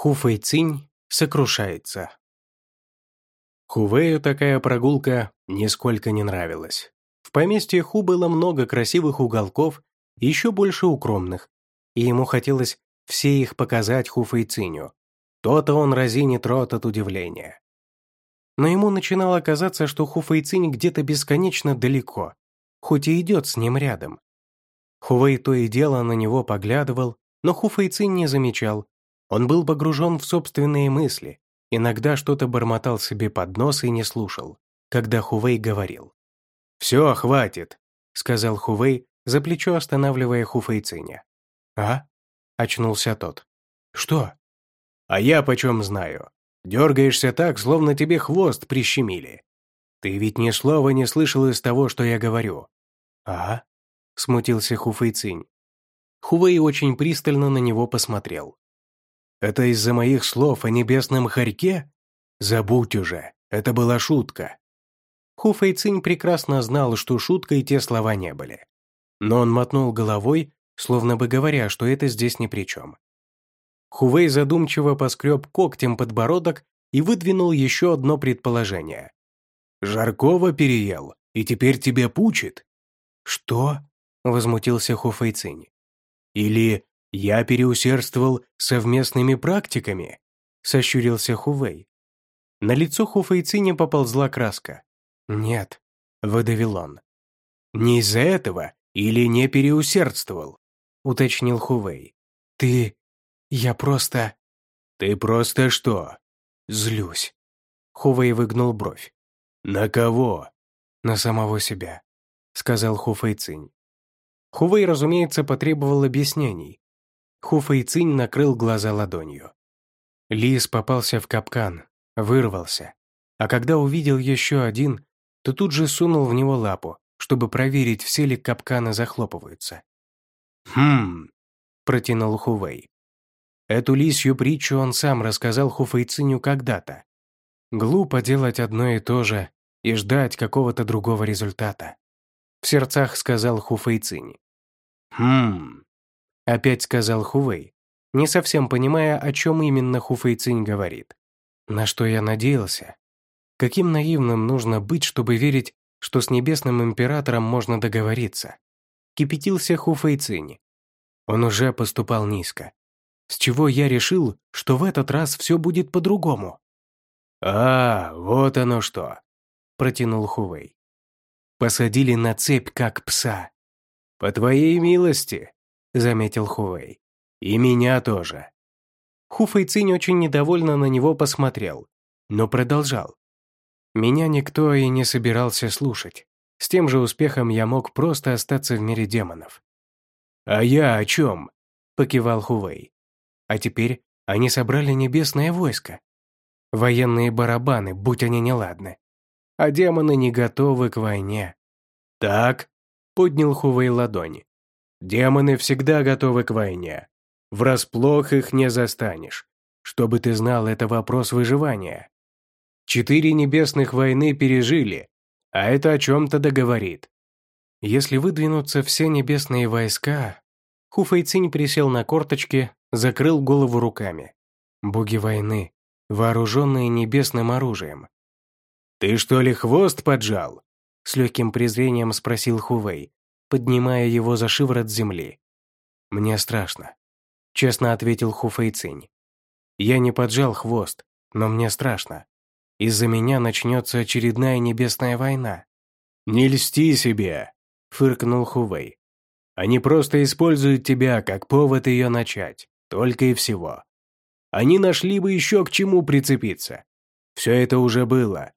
Ху Фэйцинь сокрушается. Хувею такая прогулка нисколько не нравилась. В поместье Ху было много красивых уголков еще больше укромных, и ему хотелось все их показать Ху Фэйциню. То-то он разинит рот от удивления. Но ему начинало казаться, что Ху Фэйцинь где-то бесконечно далеко, хоть и идет с ним рядом. Хувей то и дело на него поглядывал, но Ху Фэйцинь не замечал, он был погружен в собственные мысли, иногда что-то бормотал себе под нос и не слушал, когда Хувей говорил. «Все, хватит», — сказал Хувей, за плечо останавливая Хуфейциня. «А?» — очнулся тот. «Что?» «А я почем знаю. Дергаешься так, словно тебе хвост прищемили. Ты ведь ни слова не слышал из того, что я говорю». «А?» — смутился Хуфейцинь. Хувей очень пристально на него посмотрел. Это из-за моих слов о небесном хорьке? Забудь уже, это была шутка». Ху Фэйцинь прекрасно знал, что шуткой те слова не были. Но он мотнул головой, словно бы говоря, что это здесь ни при чем. Хувей задумчиво поскреб когтем подбородок и выдвинул еще одно предположение. «Жаркова переел, и теперь тебя пучит?» «Что?» — возмутился Хуфэйцинь. «Или «Я переусердствовал совместными практиками», — сощурился Хувей. На лицо Хуфейцине поползла краска. «Нет», — выдавил он. «Не из-за этого или не переусердствовал?» — уточнил Хувей. «Ты... я просто...» «Ты просто что?» «Злюсь». Хувей выгнул бровь. «На кого?» «На самого себя», — сказал Хуфейцинь. Хувей, разумеется, потребовал объяснений, Хуфэйцинь накрыл глаза ладонью. Лис попался в капкан, вырвался, а когда увидел еще один, то тут же сунул в него лапу, чтобы проверить, все ли капканы захлопываются. «Хм», — протянул Хувей. Эту лисью притчу он сам рассказал Хуфэйциню когда-то. Глупо делать одно и то же и ждать какого-то другого результата. В сердцах сказал Хуфэйцинь. «Хм», Опять сказал Хувей, не совсем понимая, о чем именно Хуфэй Цинь говорит. На что я надеялся? Каким наивным нужно быть, чтобы верить, что с Небесным Императором можно договориться? Кипятился Хуфэй Цинь. Он уже поступал низко. С чего я решил, что в этот раз все будет по-другому? «А, вот оно что!» — протянул Хувей. «Посадили на цепь, как пса. По твоей милости!» — заметил Хувей. «И меня тоже». Ху Фэйцинь очень недовольно на него посмотрел, но продолжал. Меня никто и не собирался слушать. С тем же успехом я мог просто остаться в мире демонов. «А я о чем?» — покивал Хувей. «А теперь они собрали небесное войско. Военные барабаны, будь они неладны. А демоны не готовы к войне». «Так?» — поднял Хувей ладони. Демоны всегда готовы к войне. Врасплох их не застанешь. Чтобы ты знал, это вопрос выживания. Четыре небесных войны пережили, а это о чем-то договорит. Если выдвинутся все небесные войска... Хуфайцинь присел на корточки, закрыл голову руками. Боги войны, вооруженные небесным оружием. «Ты что ли хвост поджал?» С легким презрением спросил Хувей, поднимая его за шиворот земли. «Мне страшно», — честно ответил Хуфэйцинь. «Я не поджал хвост, но мне страшно. Из-за меня начнется очередная небесная война». «Не льсти себе», — фыркнул Хувей. «Они просто используют тебя как повод ее начать, только и всего. Они нашли бы еще к чему прицепиться. Все это уже было.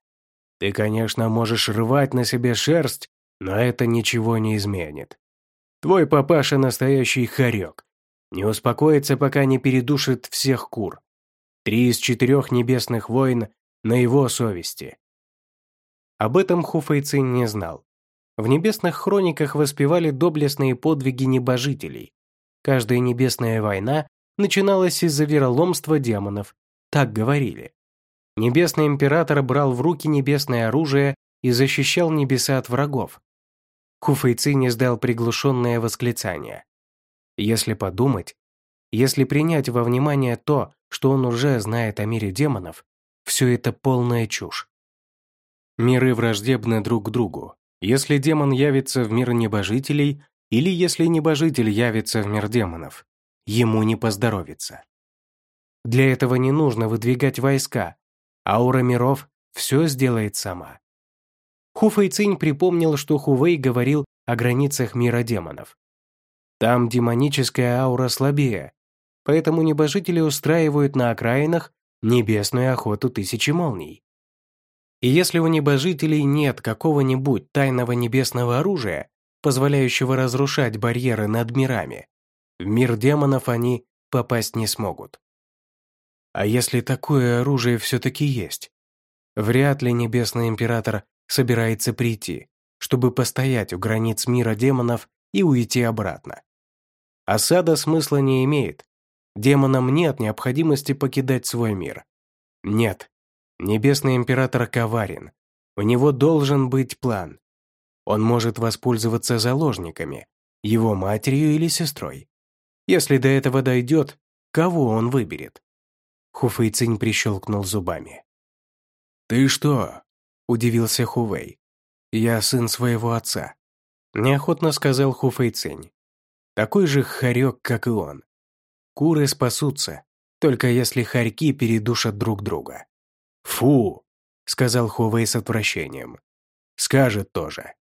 Ты, конечно, можешь рвать на себе шерсть но это ничего не изменит. Твой папаша настоящий хорек. Не успокоится, пока не передушит всех кур. Три из четырех небесных войн на его совести. Об этом Хуфайцин не знал. В небесных хрониках воспевали доблестные подвиги небожителей. Каждая небесная война начиналась из-за вероломства демонов, так говорили. Небесный император брал в руки небесное оружие и защищал небеса от врагов. Хуфэйцин издал приглушенное восклицание. Если подумать, если принять во внимание то, что он уже знает о мире демонов, все это полная чушь. Миры враждебны друг к другу. Если демон явится в мир небожителей, или если небожитель явится в мир демонов, ему не поздоровится. Для этого не нужно выдвигать войска. Аура миров все сделает сама. Хуфэй Цинь припомнил, что Хувей говорил о границах мира демонов. Там демоническая аура слабее, поэтому небожители устраивают на окраинах небесную охоту тысячи молний. И если у небожителей нет какого-нибудь тайного небесного оружия, позволяющего разрушать барьеры над мирами, в мир демонов они попасть не смогут. А если такое оружие все-таки есть? Вряд ли Небесный Император собирается прийти, чтобы постоять у границ мира демонов и уйти обратно. Осада смысла не имеет. Демонам нет необходимости покидать свой мир. Нет. Небесный Император коварен. У него должен быть план. Он может воспользоваться заложниками, его матерью или сестрой. Если до этого дойдет, кого он выберет? Хуфэйцинь прищелкнул зубами. «Ты что?» – удивился Хувей. «Я сын своего отца», – неохотно сказал Хуфэйцинь. «Такой же хорек, как и он. Куры спасутся, только если хорьки передушат друг друга». «Фу!» – сказал Хувей с отвращением. «Скажет тоже».